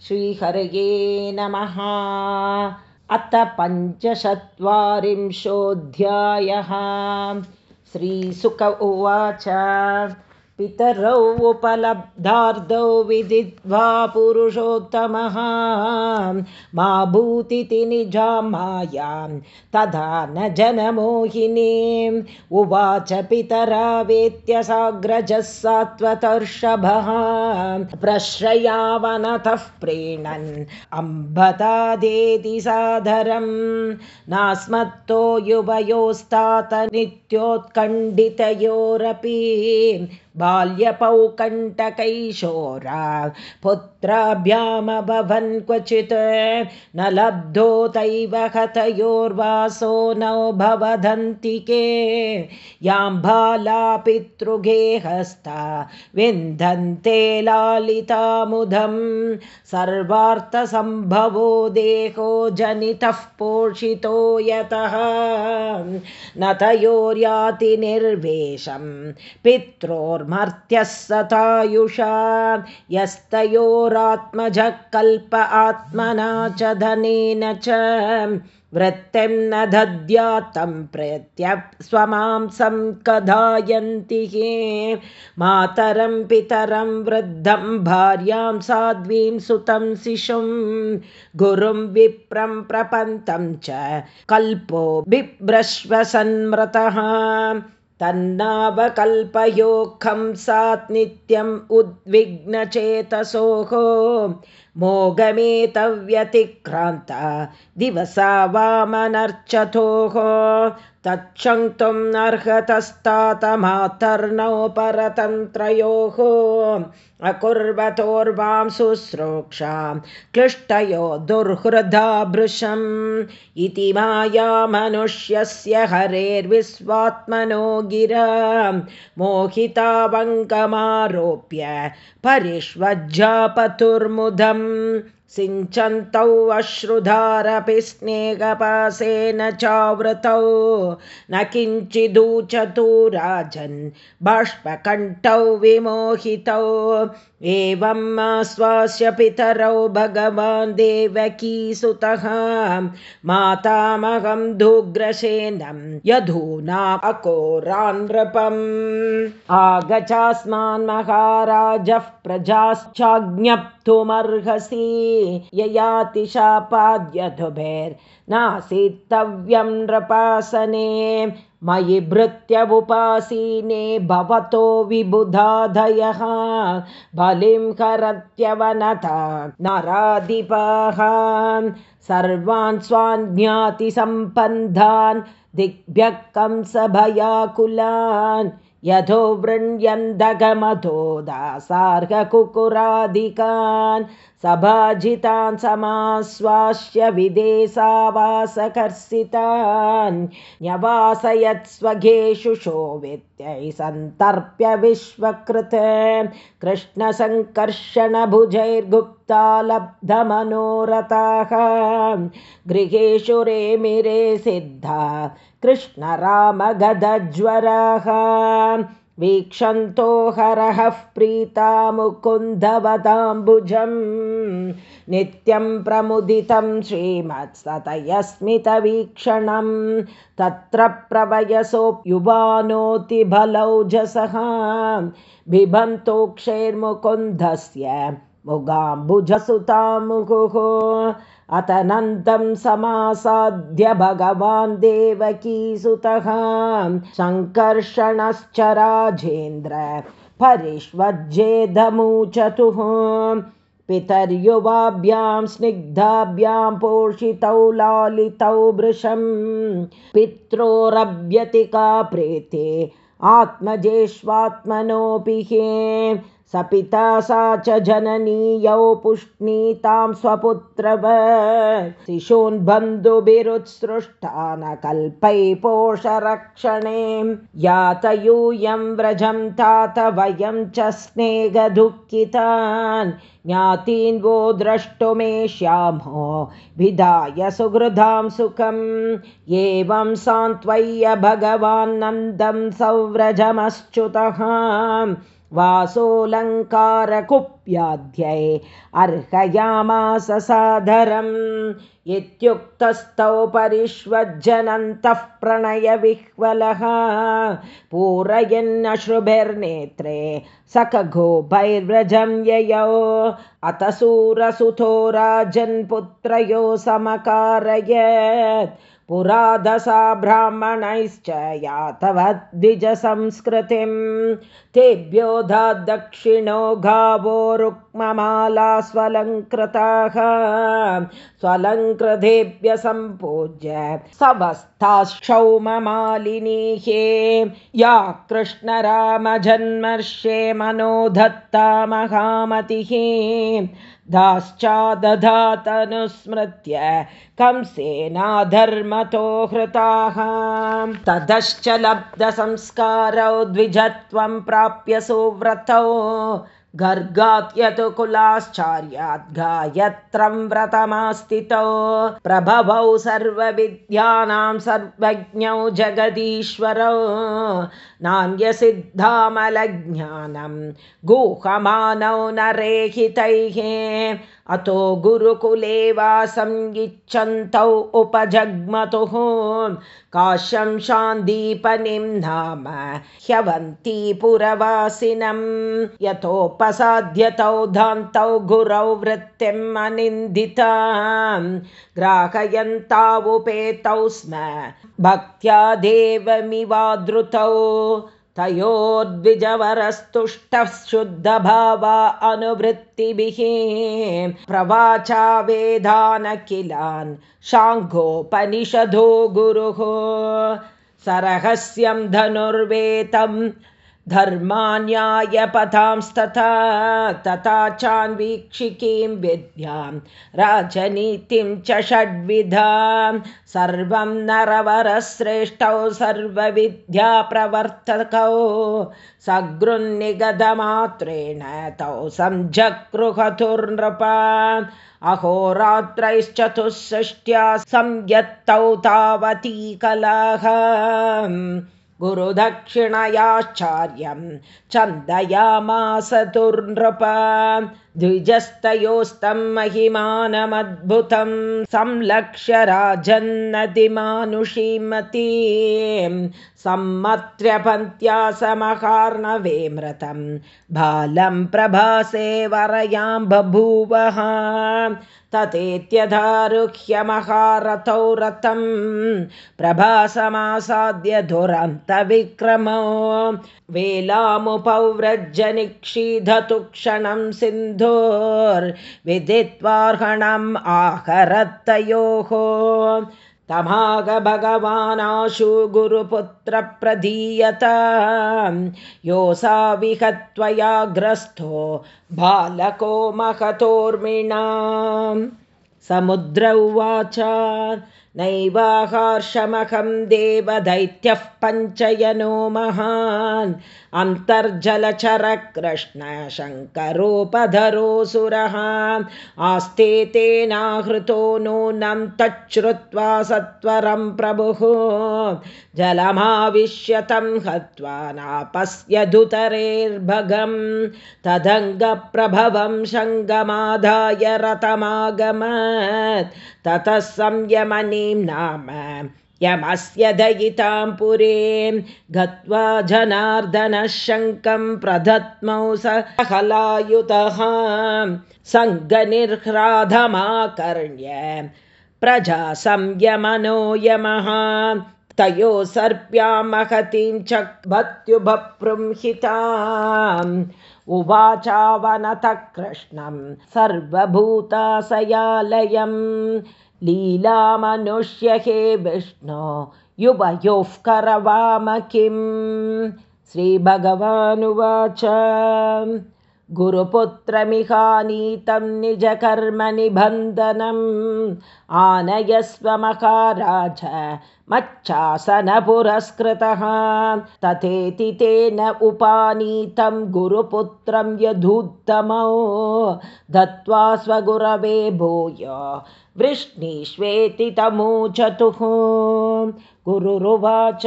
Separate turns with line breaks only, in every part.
श्रीहरये नमः। अथ पञ्चचत्वारिंशोऽध्यायः। श्रीसुक उवाच पितरौ उपलब्धार्धौ विदित्वा पुरुषोत्तमः। मा भूतिति निजा मायां तथा न जनमोहिनीम् उवाच पितरा वेत्यसाग्रजः सात्वतर्षभः प्रश्रयावनतः प्रीणन् अम्बतादेति सादरं नास्मत्तो युवयोस्तात नित्योत्कण्डितयोरपि बाल्यपौकण्टकैशोरा पुत्राभ्यामभवन् क्वचित् न लब्धोतैव हतयोर्वासो नौ भवदन्तिके यां बाला पितृगेहस्ता विन्दन्ते लालितामुदं सर्वार्थसम्भवो देहो जनितः पोषितो यतः। न तयोर्याति निर्वेशं पित्रोर् मर्त्यः सतायुषा यस्तयोरात्मजः कल्प आत्मना च धनेन च वृत्तिं न दद्यातं प्रत्य स्वमांसं कदायन्ति मातरं पितरं वृद्धं भार्यां साध्वीं सुतं शिशुं गुरुं विप्रं प्रपन्तं च कल्पो बिभ्रश्वसन्मृतः तन्नावकल्पयोखं सात् नित्यम् उद्विग्नचेतसोः मोगमेतव्यतिक्रान्ता दिवसा वामनर्चतोः तच्छङ्क्तुम् अर्हतस्तात मातर्नौ परतन्त्रयोः अकुर्वतोर्वां शुश्रूक्षां क्लिष्टयो दुर्हृदा भृशम् इति माया मनुष्यस्य हरेर्विश्वात्मनो गिरा। मोहितावङ्कमारोप्य परिष्वज्जापतुर्मुदम् सिञ्चन्तौ अश्रुधारपि स्नेहपासेन चावृतौ। न किञ्चिदूचतु राजन् बाष्पकण्ठौ विमोहितौ। एवं स्वास्य पितरौ भगवान् देवकीसुतः मातामहं दुग्रसेनं यधूना अकोरान् नृपम्। आगचास्मान् महाराजः प्रजाश्चाज्ञप्तुमर्हसि ययातिशापाद्यधुभेर्नासीत्तव्यं नृपासने मयि भृत्यवुपासीने भवतो विबुधादयः बलिं करत्यवनता नराधिपाः सर्वान् स्वान् ज्ञातिसम्बन्धान् दिग्भ्यः कंसभयाकुलान् यथो वृण्यन्दगमथो दासार्हकुकुरादिकान् सभाजितान् समाश्वास्य विदेशावासकर्षितान् न्यवासयत् स्वघेषु शोवित्यै सन्तर्प्य विश्वकृत कृष्णसङ्कर्षणभुजैर्गुप्ता लब्धमनोरथाः गृहेषु रेमिरे सिद्धा कृष्णरामगदज्वराः वीक्षन्तो हरः प्रीता मुकुन्दवताम्बुजम् नित्यं प्रमुदितं श्रीमत्सतयस्मितवीक्षणं तत्र प्रवयसोऽप्युवानोतिबलौजसः बिभन्तोक्षैर्मुकुन्दस्य मुगाम्बुजसुतामुहुः अतनन्तं समासाद्य भगवान् देवकीसुतः सङ्कर्षणश्च राजेन्द्र परिष्वज्येदमूचतुः पितर्युवाभ्यां स्निग्धाभ्यां पोषितौ लालितौ वृशं पित्रोरभ्यतिका प्रेते आत्मजेष्वात्मनोऽपि हे स पिता सा च जननीयौ पुष्णीतां स्वपुत्रव। शिशून् बन्धुभिरुत्सृष्टा न कल्पै पोषरक्षणे। यातयूयं व्रजं तात वयं च स्नेहदुःखितान्। ज्ञातीन् वो द्रष्टुमेष्यामो विधाय सुहृदां सुखम्। एवं सान्त्वय्य भगवान् नन्दं सौव्रजमश्च्युतः वासोऽलङ्कारकुप्याध्यै अर्हयामास सादरम् इत्युक्तस्थौ परिष्वज्जनन्तः प्रणयविह्वलः। पूरयन्नश्रुभिर्नेत्रे सकगोपैर्व्रजं ययौ। अत सूरसुतो राजन्पुत्रयो समकारयत् पुरादसा ब्राह्मणैश्च यातवद्विजसंस्कृतिं तेभ्यो दक्षिणो गावो रुक्ममाला स्वलङ्कृताः स्वलङ्कृतेभ्य सम्पूज्य सवस्थाक्षौममालिनीः या कृष्णरामजन्मर्षे मनो दत्ता महामतिः। दाश्चादधातनुस्मृत्य कंसेनाधर्मतो हृताः। ततश्च लब्धसंस्कारौ द्विजत्वं प्राप्य सुव्रतौ गर्गात्यतु कुलाश्चार्याद् गायत्रं व्रतमास्तितौ प्रभवौ सर्वविद्यानां सर्वज्ञौ जगदीश्वरौ। नान्यसिद्धामलज्ञानं गुहमानौ नरेहितैः अतो गुरुकुले वासं इच्छन्तौ उपजग्मतुः। काश्यं शान्दीपनिं नाम ह्यवन्ती पुरवासिनं। यतोपसाध्यतौ धान्तौ गुरौ वृत्तिम् अनिन्दितां। ग्राहयन्तावुपेतौ स्म भक्त्या देवमिवादृतौ तयोर्द्विजवरस्तुष्टः शुद्धभावा अनुवृत्तिभिः प्रवाचा वेदान किलान् शाङ्घोपनिषधो गुरुः। सरहस्यं धनुर्वेतम् धर्मान्यायपथांस्तथा तथा चान्वीक्षिकीं विद्यां राजनीतिं च षड्विधां सर्वं नरवरश्रेष्ठौ सर्वविद्याप्रवर्तकौ सगृन्निगधमात्रेण तौ संजगृहतुर्नृपा अहोरात्रैश्चतुःषष्ट्या संयत्तौ तावती कलाः गुरुदक्षिणयाश्चार्यं चन्दयामासतुर्नृप द्विजस्तयोस्तं महिमानमद्भुतं संलक्ष्य राजन्नतिमानुषीमती सम्मत्र्यपन्त्या समहार्णवेमृतं बालं प्रभासे वरयां बभूवः ततेत्यधारुह्य महारथौ रथं प्रभासमासाद्य दुरन्तविक्रमो वेलामुपव्रज निक्षीधतु क्षणं सिन्धोर्विदित्वार्हणम् आहरत्तयोः। तमाग भगवानाशु गुरुपुत्रप्रधीयत योऽसा विहत्वया ग्रस्थो बालको महतोर्मिणा। समुद्र उवाच नैवाहर्षमहं देवदैत्यः पञ्चयनो महान्। अन्तर्जलचरकृष्णशङ्करोपधरोऽसुरः आस्ते तेनाहृतो नूनं तच्छ्रुत्वा सत्वरं प्रभुः। जलमाविश्यतं हत्वा नापश्यधुतरेर्भगं तदङ्गप्रभवं शङ्गमाधाय रतमागमत् ततः संयमनीं यमस्य दयितां पुरीं गत्वा जनार्दनः शङ्कं प्रधत्मौ सहलायुतः सङ्गनिर्ह्राधमाकर्ण्य प्रजा संयमनो यमः तयो सर्प्यां महतीं चक्भत्युभृंहिताम् उवाचावनतः कृष्णं सर्वभूताशयालयम् लीलामनुष्य हे विष्णो युवयोः करवाम किं श्रीभगवानुवाच। गुरुपुत्रमिहानीतं निजकर्मनिबन्धनम् आनयस्व महाराज मच्चासनपुरस्कृतः तथेति तेन उपानीतं गुरुपुत्रं यदुत्तमौ। दत्त्वा स्वगुरवे भूय वृष्णीष्वेति तमूचतुः। गुरुरुवाच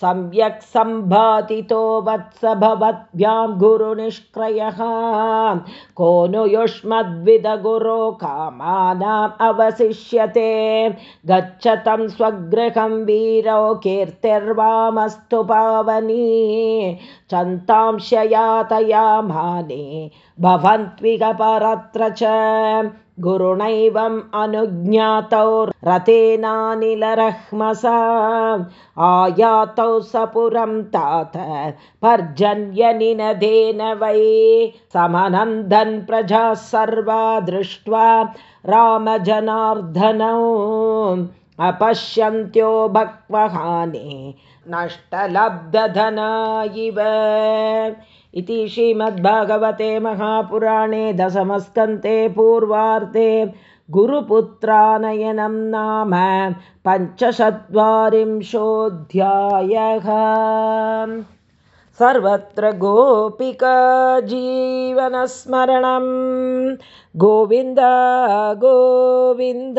सम्यक् सम्भातितो वत्स भवद्भ्यां गुरुनिष्क्रयः। को नु युष्मद्विदगुरो कामानाम् अवशिष्यते। गच्छतं स्वगृहं वीरौ कीर्तिर्वामस्तु पावनी। चन्तांशयातयामाने भवन्त्विगपरत्र च गुरुणैवम् अनुज्ञातौ रथेनानिलरह्मसा आयातौ सपुरं तात पर्जन्यनिनदेन वै समनन्दन् प्रजाः सर्वा दृष्ट्वा रामजनार्दनौ अपश्यन्त्यो भक्वहाने नष्टलब्धधना इव इति श्रीमद्भागवते महापुराणे दशमस्कन्ते पूर्वार्धे गुरुपुत्रानयनं नाम पञ्चचत्वारिंशोऽध्यायः। सर्वत्र गोपिकाजीवनस्मरणं। गोविन्द गोविन्द